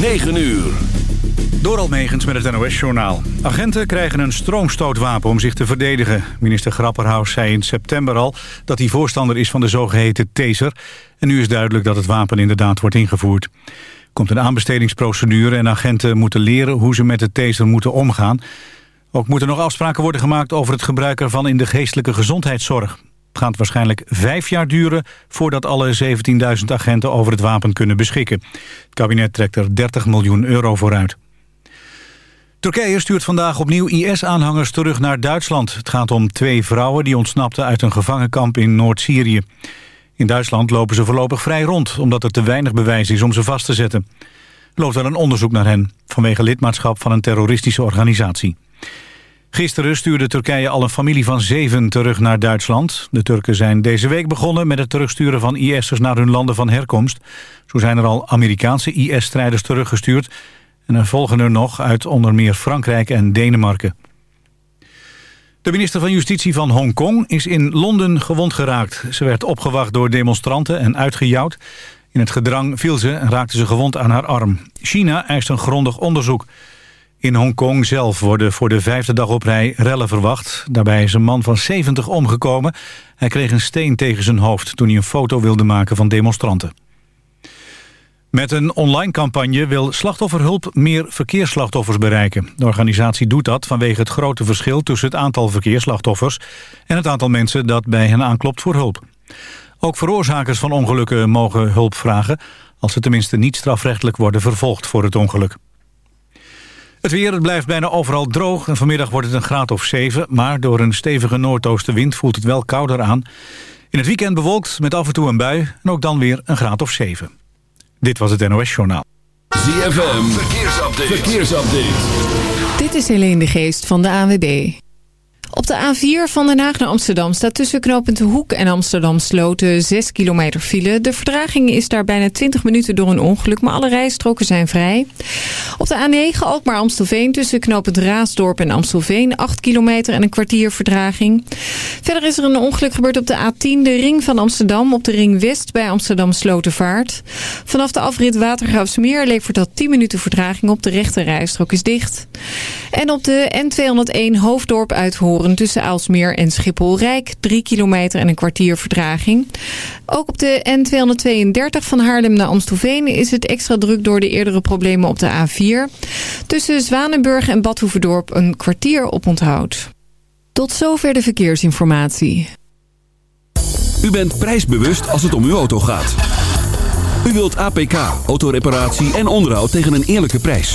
9 uur. Door Almegens met het NOS-journaal. Agenten krijgen een stroomstootwapen om zich te verdedigen. Minister Grapperhaus zei in september al dat hij voorstander is van de zogeheten taser. En nu is duidelijk dat het wapen inderdaad wordt ingevoerd. Er komt een aanbestedingsprocedure en agenten moeten leren hoe ze met de taser moeten omgaan. Ook moeten nog afspraken worden gemaakt over het gebruik ervan in de geestelijke gezondheidszorg. Gaat waarschijnlijk vijf jaar duren voordat alle 17.000 agenten over het wapen kunnen beschikken. Het kabinet trekt er 30 miljoen euro vooruit. Turkije stuurt vandaag opnieuw IS-aanhangers terug naar Duitsland. Het gaat om twee vrouwen die ontsnapten uit een gevangenkamp in Noord-Syrië. In Duitsland lopen ze voorlopig vrij rond... omdat er te weinig bewijs is om ze vast te zetten. Er loopt wel een onderzoek naar hen... vanwege lidmaatschap van een terroristische organisatie. Gisteren stuurde Turkije al een familie van zeven terug naar Duitsland. De Turken zijn deze week begonnen met het terugsturen van IS'ers naar hun landen van herkomst. Zo zijn er al Amerikaanse IS-strijders teruggestuurd... en er volgen er nog uit onder meer Frankrijk en Denemarken. De minister van Justitie van Hongkong is in Londen gewond geraakt. Ze werd opgewacht door demonstranten en uitgejouwd. In het gedrang viel ze en raakte ze gewond aan haar arm. China eist een grondig onderzoek. In Hongkong zelf worden voor de vijfde dag op rij rellen verwacht. Daarbij is een man van 70 omgekomen. Hij kreeg een steen tegen zijn hoofd toen hij een foto wilde maken van demonstranten. Met een online campagne wil Slachtofferhulp meer verkeersslachtoffers bereiken. De organisatie doet dat vanwege het grote verschil tussen het aantal verkeersslachtoffers... en het aantal mensen dat bij hen aanklopt voor hulp. Ook veroorzakers van ongelukken mogen hulp vragen... als ze tenminste niet strafrechtelijk worden vervolgd voor het ongeluk. Het weer het blijft bijna overal droog en vanmiddag wordt het een graad of 7... maar door een stevige noordoostenwind voelt het wel kouder aan. In het weekend bewolkt met af en toe een bui en ook dan weer een graad of 7. Dit was het NOS Journaal. ZFM, verkeersupdate. verkeersupdate. Dit is Helene de Geest van de AWB. Op de A4 van Den Haag naar Amsterdam staat tussen knooppunt Hoek en Amsterdam Sloten 6 kilometer file. De verdraging is daar bijna 20 minuten door een ongeluk, maar alle rijstroken zijn vrij. Op de A9 ook maar Amstelveen tussen knooppunt Raasdorp en Amstelveen 8 kilometer en een kwartier verdraging. Verder is er een ongeluk gebeurd op de A10, de ring van Amsterdam, op de ring West bij Amsterdam Slotenvaart. Vanaf de afrit Watergraafsmeer levert dat 10 minuten verdraging op. De rechte rijstrook is dicht. En op de N201 Hoofddorp uit Tussen Aalsmeer en Schiphol-Rijk. 3 kilometer en een kwartier verdraging. Ook op de N232 van Haarlem naar Amstelveen is het extra druk door de eerdere problemen op de A4. Tussen Zwanenburg en Badhoevedorp een kwartier op onthoud. Tot zover de verkeersinformatie. U bent prijsbewust als het om uw auto gaat. U wilt APK, autoreparatie en onderhoud tegen een eerlijke prijs.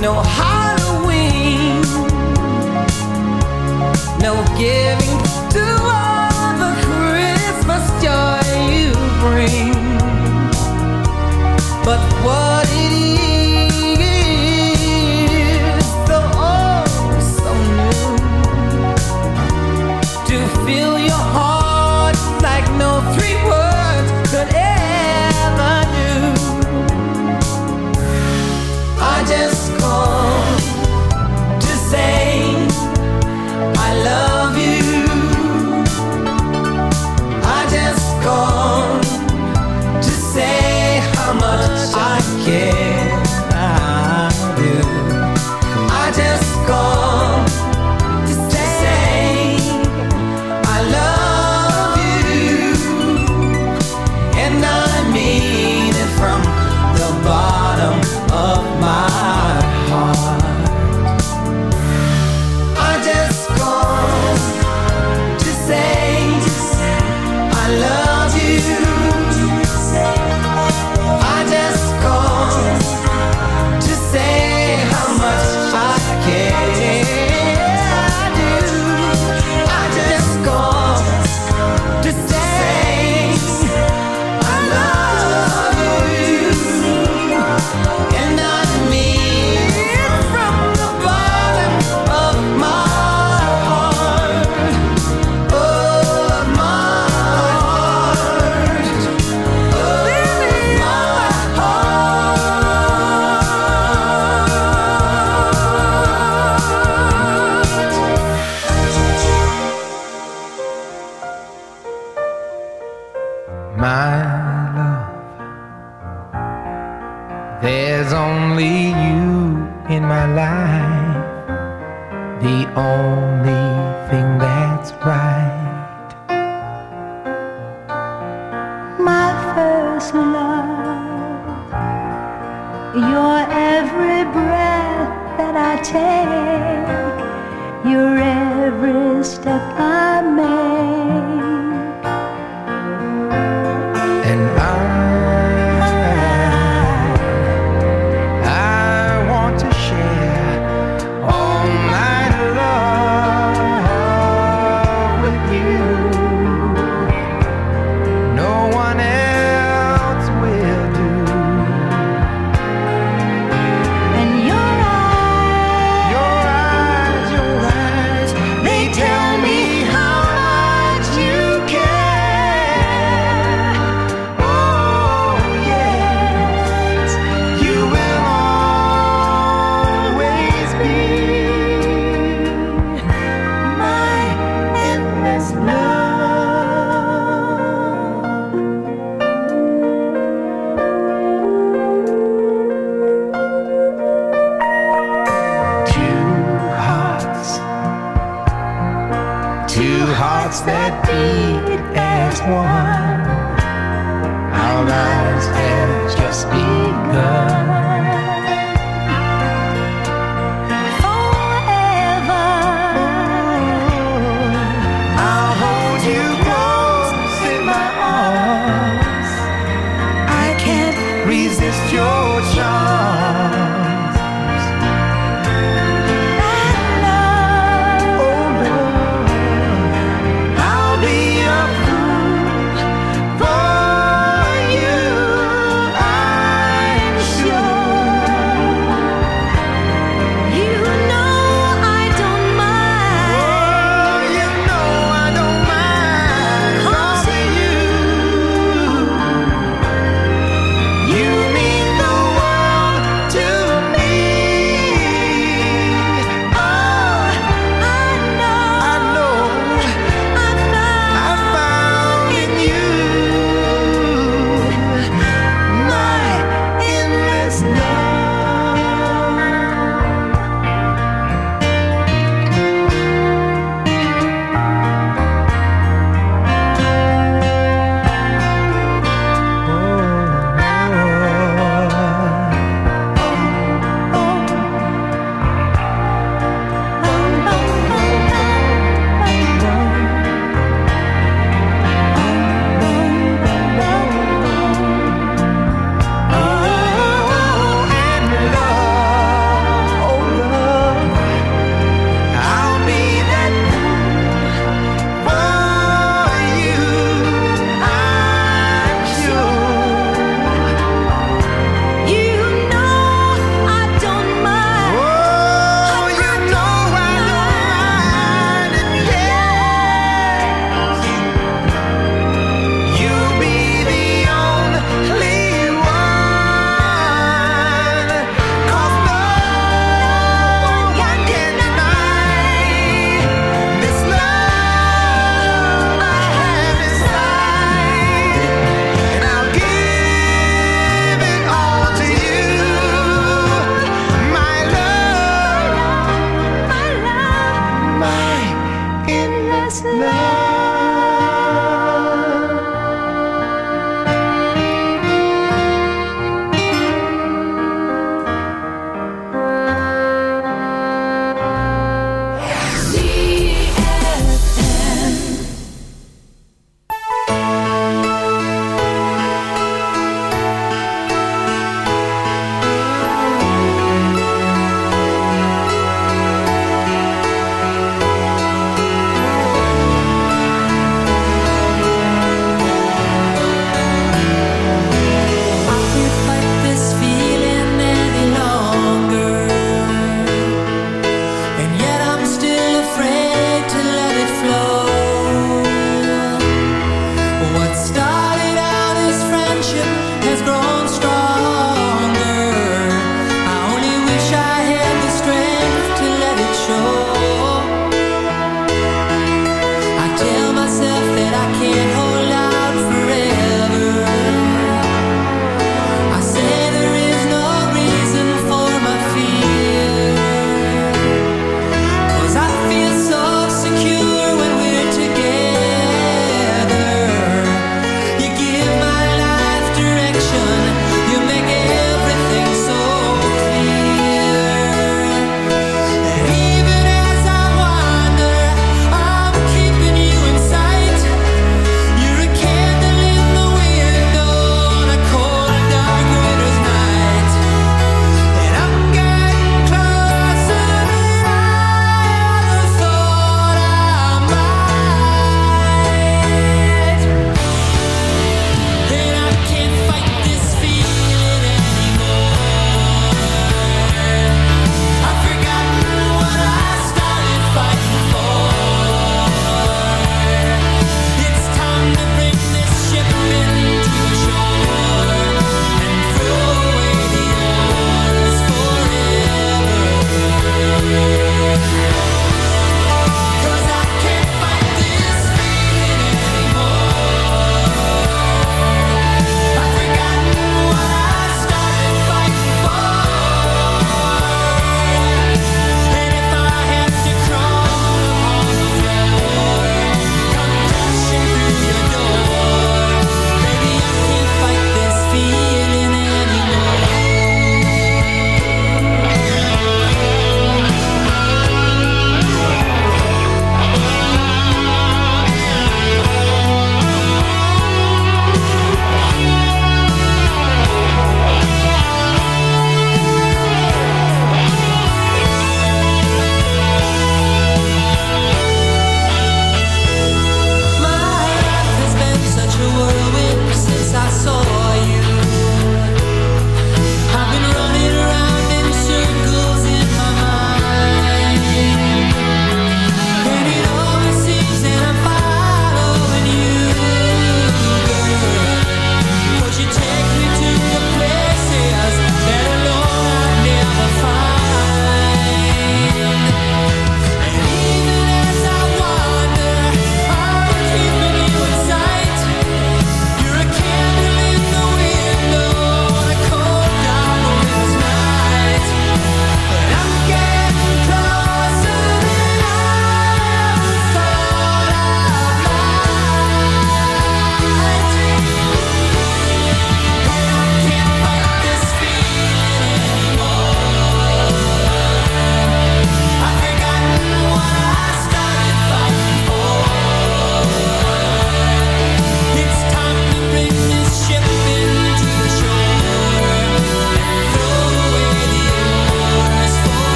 No Halloween. No giving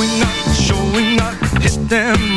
showing up, showing up, them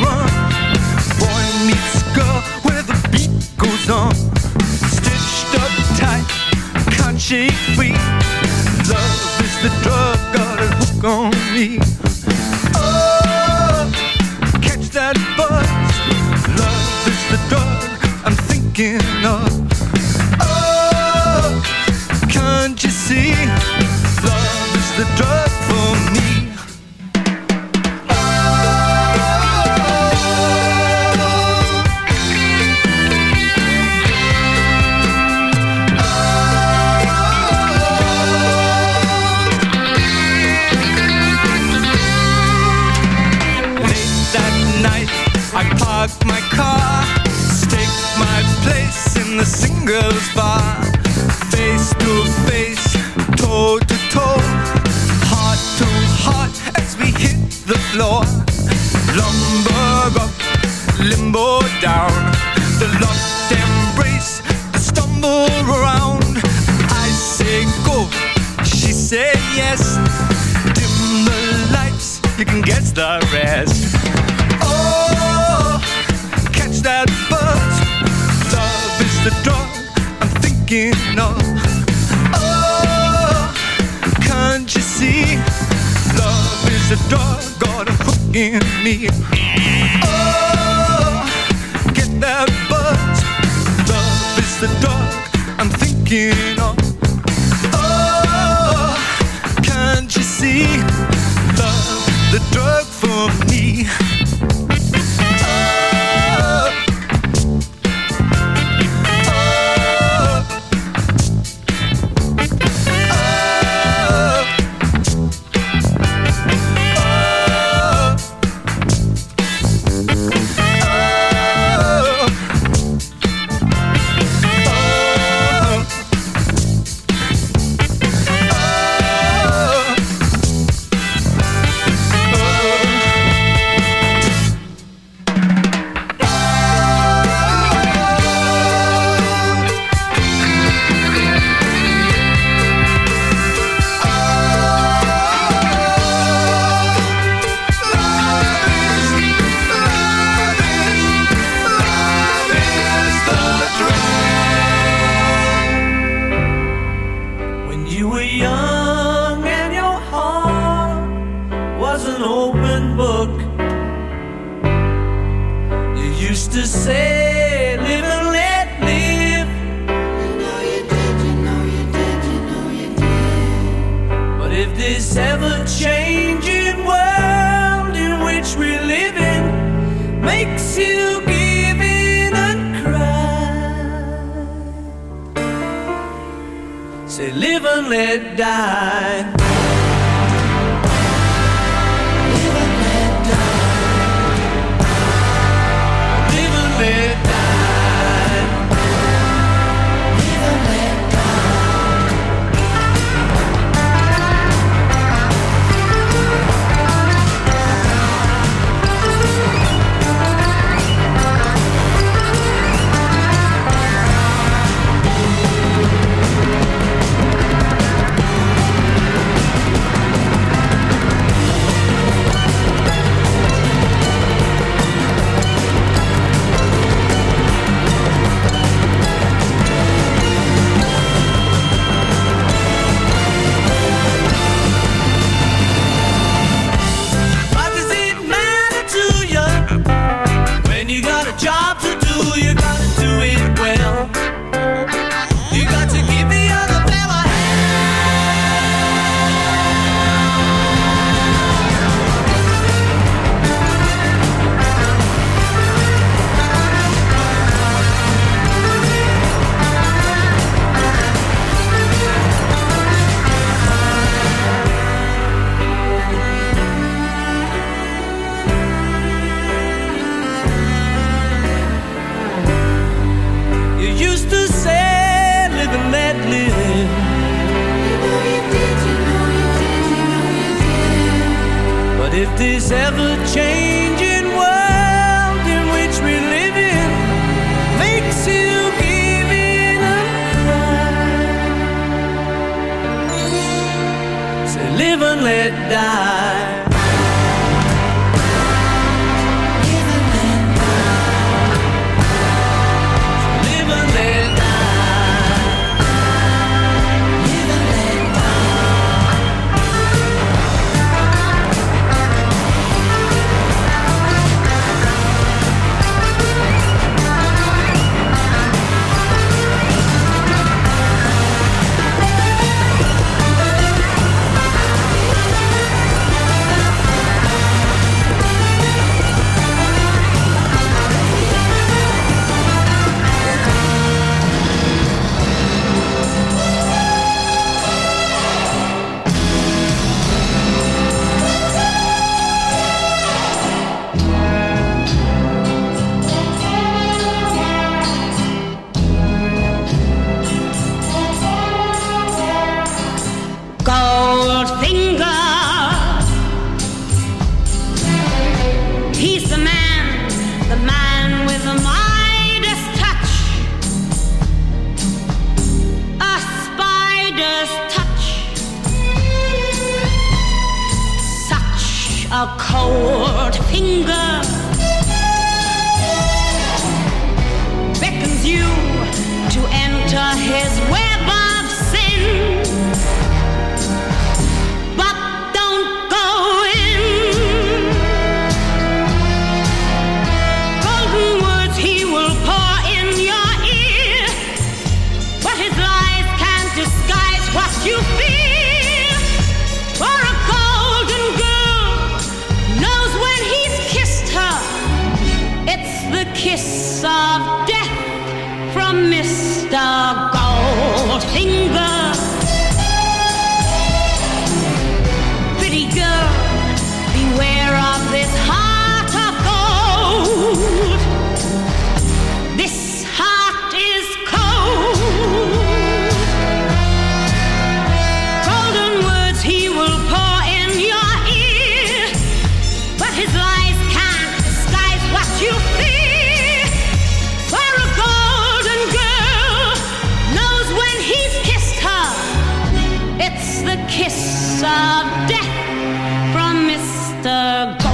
the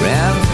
Red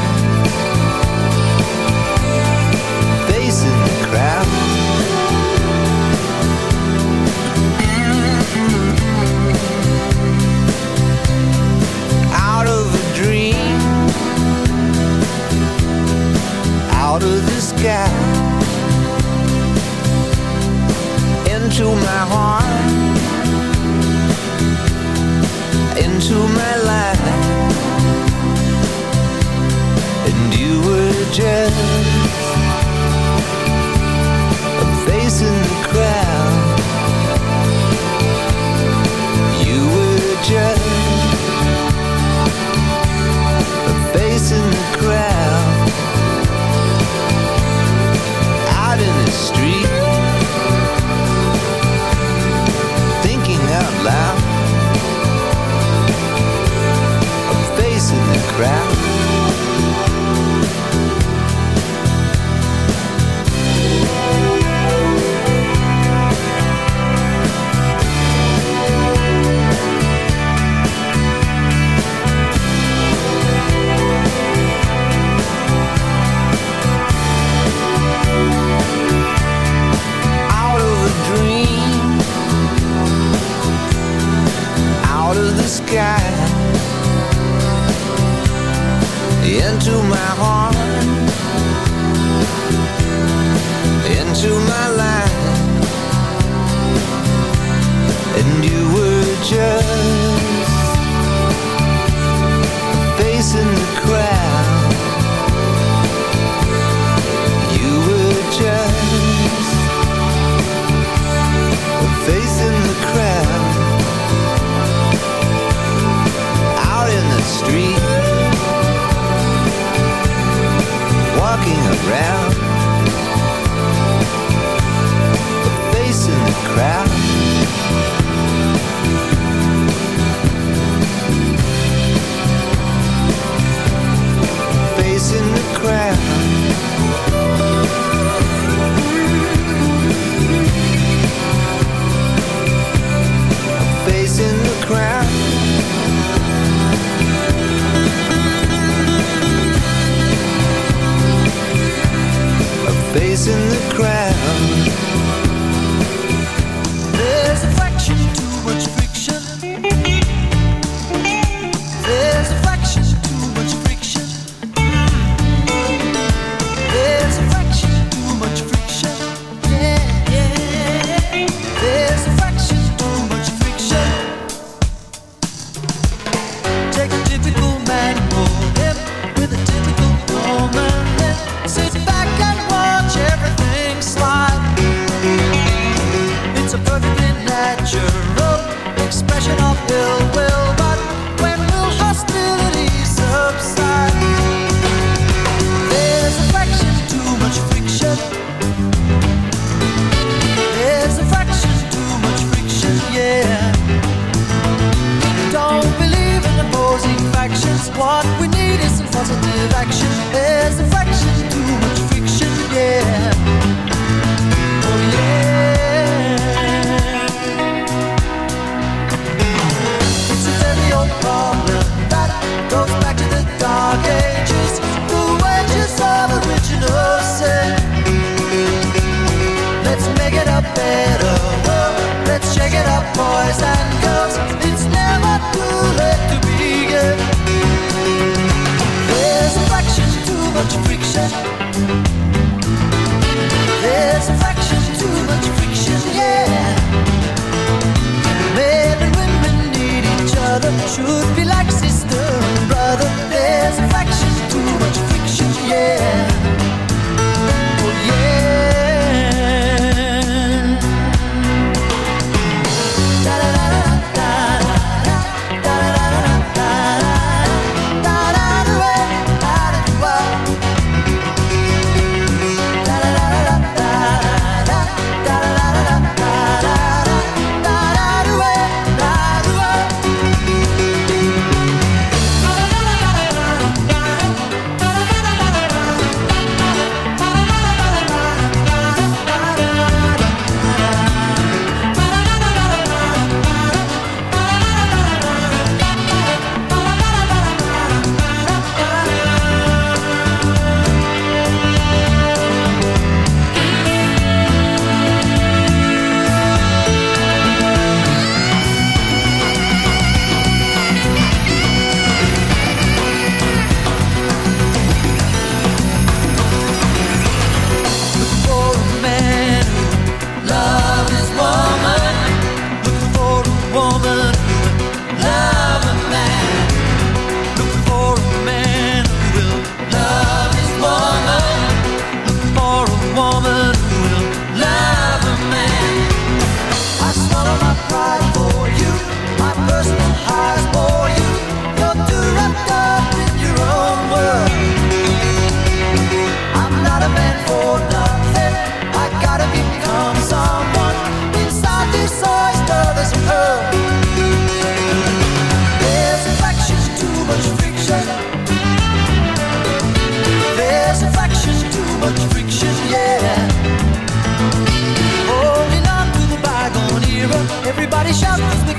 Everybody shout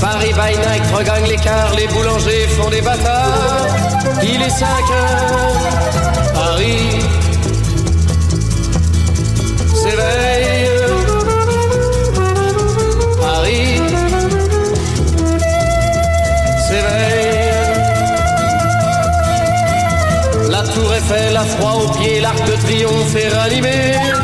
Paris by night regagne l'écart, les boulangers font des bâtards. Il est 5 heures, Paris s'éveille. Paris s'éveille. La tour Eiffel a froid aux pieds, l'arc de triomphe est ranimé.